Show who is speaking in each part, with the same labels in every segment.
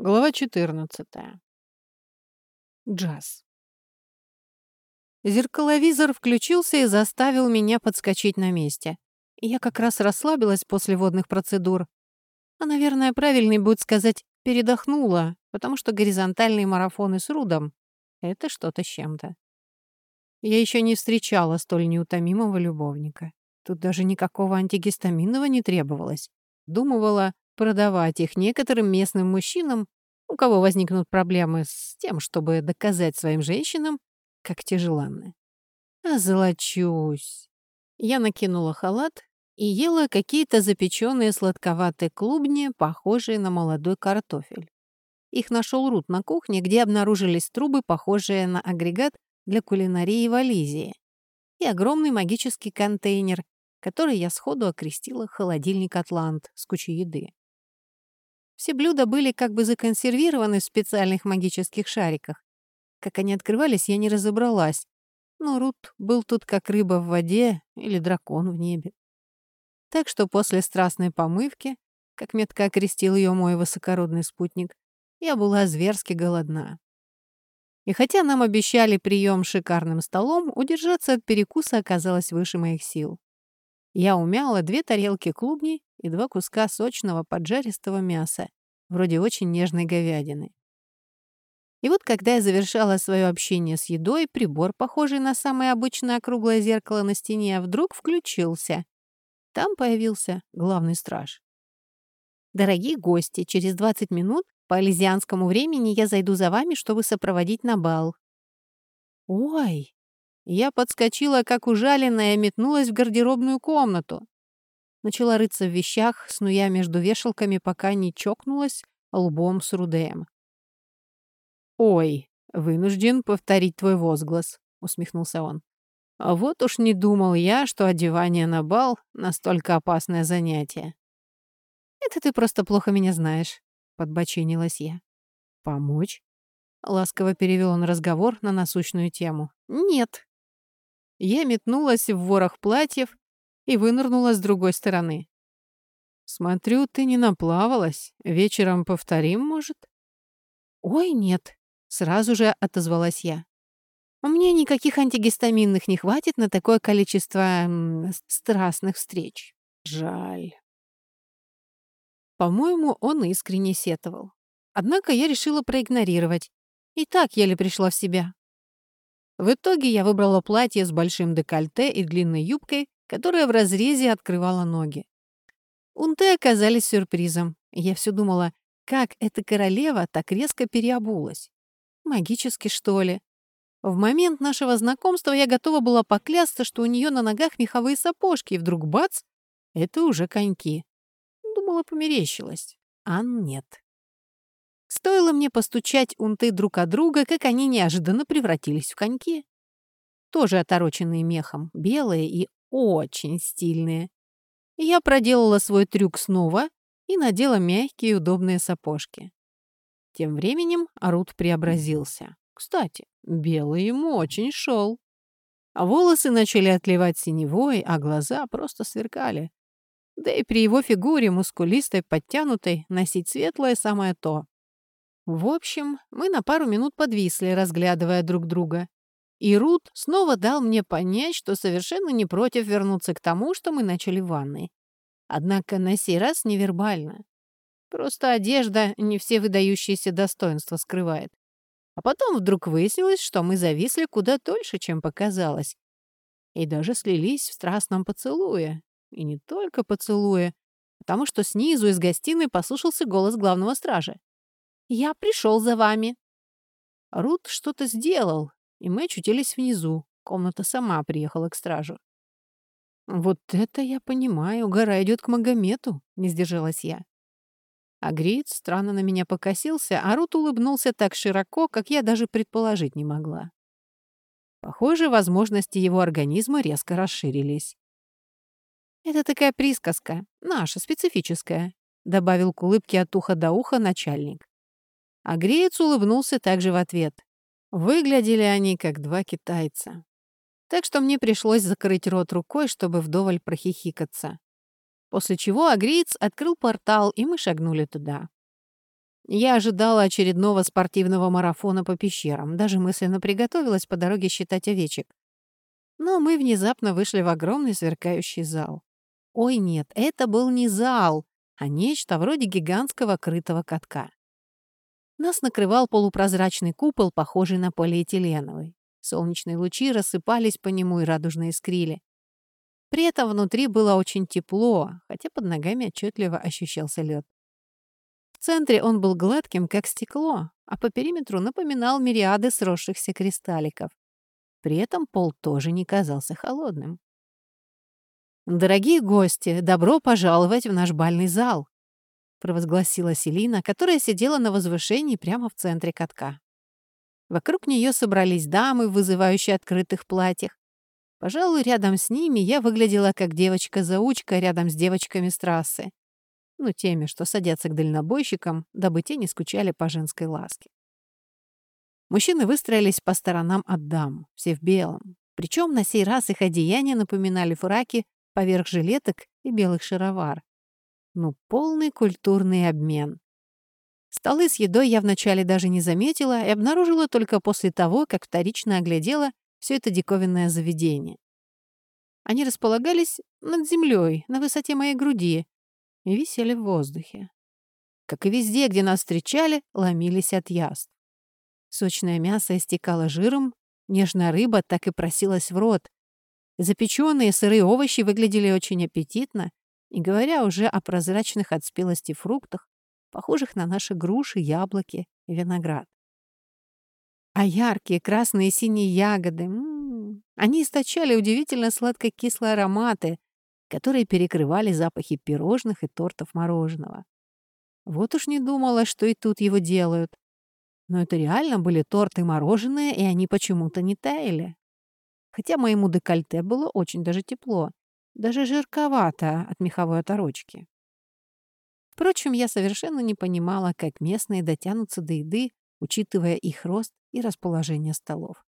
Speaker 1: Глава 14. Джаз. Зеркаловизор включился и заставил меня подскочить на месте. Я как раз расслабилась после водных процедур. А, наверное, правильнее будет сказать «передохнула», потому что горизонтальные марафоны с Рудом — это что-то с чем-то. Я еще не встречала столь неутомимого любовника. Тут даже никакого антигистаминного не требовалось. Думывала, продавать их некоторым местным мужчинам, у кого возникнут проблемы с тем, чтобы доказать своим женщинам, как те желанны. Озолочусь. Я накинула халат и ела какие-то запеченные сладковатые клубни, похожие на молодой картофель. Их нашел Рут на кухне, где обнаружились трубы, похожие на агрегат для кулинарии в Ализии, и огромный магический контейнер, который я сходу окрестила «Холодильник Атлант» с кучей еды. Все блюда были как бы законсервированы в специальных магических шариках. Как они открывались, я не разобралась. Но Рут был тут как рыба в воде или дракон в небе. Так что после страстной помывки, как метко окрестил ее мой высокородный спутник, я была зверски голодна. И хотя нам обещали прием шикарным столом, удержаться от перекуса оказалось выше моих сил. Я умяла две тарелки клубней и два куска сочного поджаристого мяса, вроде очень нежной говядины. И вот когда я завершала свое общение с едой, прибор, похожий на самое обычное круглое зеркало на стене, вдруг включился. Там появился главный страж. «Дорогие гости, через 20 минут по элизианскому времени я зайду за вами, чтобы сопроводить на бал». «Ой!» Я подскочила, как ужаленная, и метнулась в гардеробную комнату. Начала рыться в вещах, снуя между вешалками, пока не чокнулась лбом с Рудеем. «Ой, вынужден повторить твой возглас», — усмехнулся он. «А вот уж не думал я, что одевание на бал — настолько опасное занятие». «Это ты просто плохо меня знаешь», — подбочинилась я. «Помочь?» — ласково перевел он разговор на насущную тему. «Нет», я метнулась в ворох платьев и вынырнула с другой стороны. «Смотрю, ты не наплавалась. Вечером повторим, может?» «Ой, нет», — сразу же отозвалась я. «У меня никаких антигистаминных не хватит на такое количество страстных встреч. Жаль». По-моему, он искренне сетовал. Однако я решила проигнорировать. И так еле пришла в себя. В итоге я выбрала платье с большим декольте и длинной юбкой, которая в разрезе открывала ноги. Унты оказались сюрпризом. Я все думала, как эта королева так резко переобулась. Магически, что ли? В момент нашего знакомства я готова была поклясться, что у нее на ногах меховые сапожки, и вдруг бац, это уже коньки. Думала, померещилась. А нет. Стоило мне постучать унты друг от друга, как они неожиданно превратились в коньки. Тоже отороченные мехом, белые и очень стильные. Я проделала свой трюк снова и надела мягкие удобные сапожки. Тем временем Арут преобразился. Кстати, белый ему очень шел. А волосы начали отливать синевой, а глаза просто сверкали. Да и при его фигуре, мускулистой, подтянутой, носить светлое самое то. В общем, мы на пару минут подвисли, разглядывая друг друга. И Рут снова дал мне понять, что совершенно не против вернуться к тому, что мы начали в ванной. Однако на сей раз невербально. Просто одежда не все выдающиеся достоинства скрывает. А потом вдруг выяснилось, что мы зависли куда дольше, чем показалось. И даже слились в страстном поцелуе. И не только поцелуе, потому что снизу из гостиной послушался голос главного стража. «Я пришел за вами». Рут что-то сделал, и мы очутились внизу. Комната сама приехала к стражу. «Вот это я понимаю, гора идет к Магомету», — не сдержалась я. Агриец странно на меня покосился, а Рут улыбнулся так широко, как я даже предположить не могла. Похоже, возможности его организма резко расширились. «Это такая присказка, наша, специфическая», — добавил к улыбке от уха до уха начальник. А греец улыбнулся также в ответ. Выглядели они, как два китайца. Так что мне пришлось закрыть рот рукой, чтобы вдоволь прохихикаться. После чего агриец открыл портал, и мы шагнули туда. Я ожидала очередного спортивного марафона по пещерам, даже мысленно приготовилась по дороге считать овечек. Но мы внезапно вышли в огромный сверкающий зал. Ой, нет, это был не зал, а нечто вроде гигантского крытого катка. Нас накрывал полупрозрачный купол, похожий на полиэтиленовый. Солнечные лучи рассыпались по нему и радужно искрили. При этом внутри было очень тепло, хотя под ногами отчетливо ощущался лед. В центре он был гладким, как стекло, а по периметру напоминал мириады сросшихся кристалликов. При этом пол тоже не казался холодным. «Дорогие гости, добро пожаловать в наш бальный зал!» Провозгласила Селина, которая сидела на возвышении прямо в центре катка. Вокруг нее собрались дамы в вызывающих открытых платьях. Пожалуй, рядом с ними я выглядела как девочка-заучка рядом с девочками с трассы. Ну, теми, что садятся к дальнобойщикам, дабы те не скучали по женской ласке. Мужчины выстроились по сторонам от дам, все в белом. Причем на сей раз их одеяния напоминали фраки поверх жилеток и белых шаровар. Ну, полный культурный обмен. Столы с едой я вначале даже не заметила и обнаружила только после того, как вторично оглядела все это диковинное заведение. Они располагались над землей, на высоте моей груди, и висели в воздухе. Как и везде, где нас встречали, ломились от яств. Сочное мясо истекало жиром, нежная рыба так и просилась в рот. Запеченные сырые овощи выглядели очень аппетитно, не говоря уже о прозрачных от спелости фруктах, похожих на наши груши, яблоки и виноград. А яркие красные и синие ягоды, м -м они источали удивительно сладко-кислые ароматы, которые перекрывали запахи пирожных и тортов мороженого. Вот уж не думала, что и тут его делают. Но это реально были торты мороженое, и они почему-то не таяли. Хотя моему декольте было очень даже тепло. Даже жарковато от меховой оторочки. Впрочем, я совершенно не понимала, как местные дотянутся до еды, учитывая их рост и расположение столов.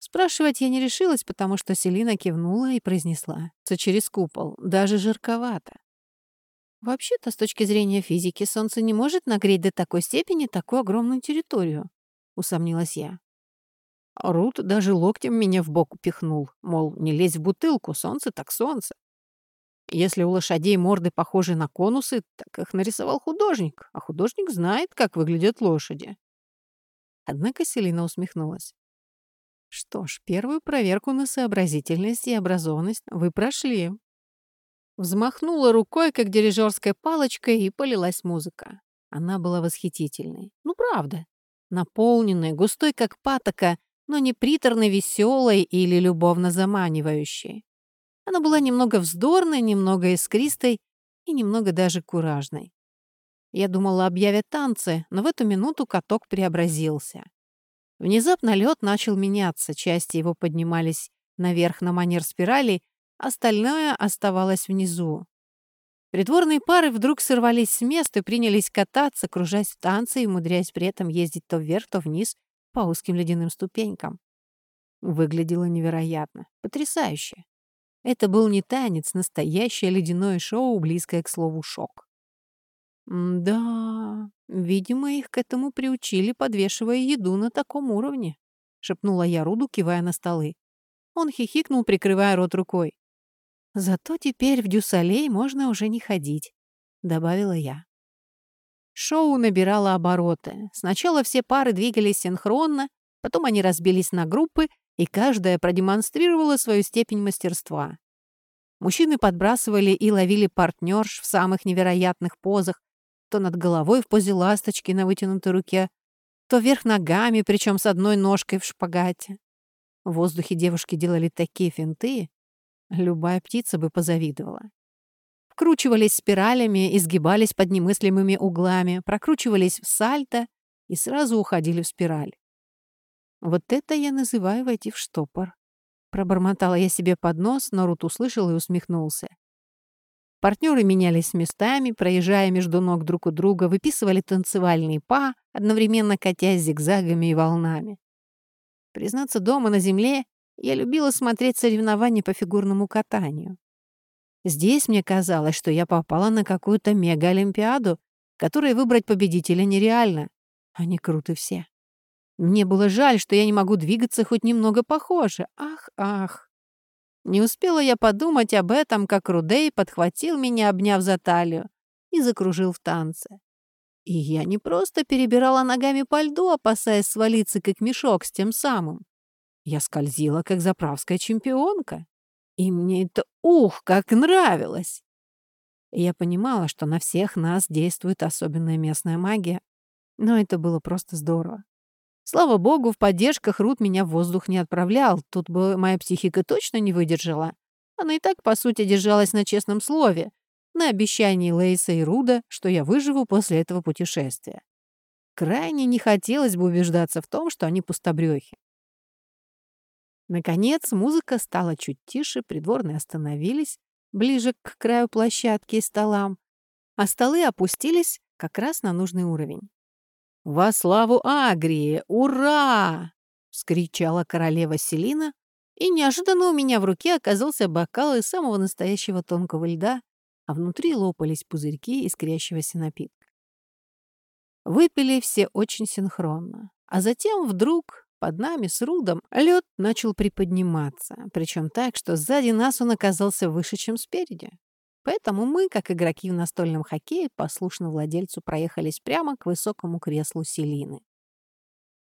Speaker 1: Спрашивать я не решилась, потому что Селина кивнула и произнесла. через купол. Даже жарковато. Вообще-то, с точки зрения физики, Солнце не может нагреть до такой степени такую огромную территорию, усомнилась я. Рут даже локтем меня в бок упихнул, мол, не лезь в бутылку, солнце так солнце. Если у лошадей морды похожи на конусы, так их нарисовал художник, а художник знает, как выглядят лошади. Однако Селина усмехнулась. Что ж, первую проверку на сообразительность и образованность вы прошли. Взмахнула рукой, как дирижерской палочкой, и полилась музыка. Она была восхитительной. Ну, правда. Наполненной, густой, как патока, но не приторно веселой или любовно заманивающей. Она была немного вздорной, немного искристой и немного даже куражной. Я думала, объявят танцы, но в эту минуту каток преобразился. Внезапно лед начал меняться, части его поднимались наверх на манер спирали, остальное оставалось внизу. Придворные пары вдруг сорвались с места и принялись кататься, кружась в танцы и умудряясь при этом ездить то вверх, то вниз, по узким ледяным ступенькам. Выглядело невероятно, потрясающе. Это был не танец, настоящее ледяное шоу, близкое к слову «шок». «Да, видимо, их к этому приучили, подвешивая еду на таком уровне», — шепнула я Руду, кивая на столы. Он хихикнул, прикрывая рот рукой. «Зато теперь в Дюсалей можно уже не ходить», — добавила я. Шоу набирало обороты. Сначала все пары двигались синхронно, потом они разбились на группы, и каждая продемонстрировала свою степень мастерства. Мужчины подбрасывали и ловили партнерш в самых невероятных позах, то над головой в позе ласточки на вытянутой руке, то вверх ногами, причем с одной ножкой в шпагате. В воздухе девушки делали такие финты, любая птица бы позавидовала вкручивались спиралями, изгибались под немыслимыми углами, прокручивались в сальто и сразу уходили в спираль. «Вот это я называю войти в штопор», — пробормотала я себе под нос, но Рут услышал и усмехнулся. Партнеры менялись местами, проезжая между ног друг у друга, выписывали танцевальные па, одновременно катясь зигзагами и волнами. Признаться, дома на земле я любила смотреть соревнования по фигурному катанию. Здесь мне казалось, что я попала на какую-то мега-олимпиаду, которые выбрать победителя нереально. Они круты все. Мне было жаль, что я не могу двигаться хоть немного похоже. Ах, ах. Не успела я подумать об этом, как Рудей подхватил меня, обняв за талию, и закружил в танце. И я не просто перебирала ногами по льду, опасаясь свалиться, как мешок с тем самым. Я скользила, как заправская чемпионка. И мне это, ух, как нравилось! Я понимала, что на всех нас действует особенная местная магия, но это было просто здорово. Слава богу, в поддержках Рут меня в воздух не отправлял, тут бы моя психика точно не выдержала. Она и так, по сути, держалась на честном слове, на обещании Лейса и Руда, что я выживу после этого путешествия. Крайне не хотелось бы убеждаться в том, что они пустобрёхи. Наконец музыка стала чуть тише, придворные остановились ближе к краю площадки и столам, а столы опустились как раз на нужный уровень. «Во славу Агрии! Ура!» — вскричала королева Селина, и неожиданно у меня в руке оказался бокал из самого настоящего тонкого льда, а внутри лопались пузырьки искрящегося напитка. Выпили все очень синхронно, а затем вдруг под нами с Рудом лед начал приподниматься, причем так, что сзади нас он оказался выше, чем спереди. Поэтому мы, как игроки в настольном хоккее, послушно владельцу проехались прямо к высокому креслу Селины.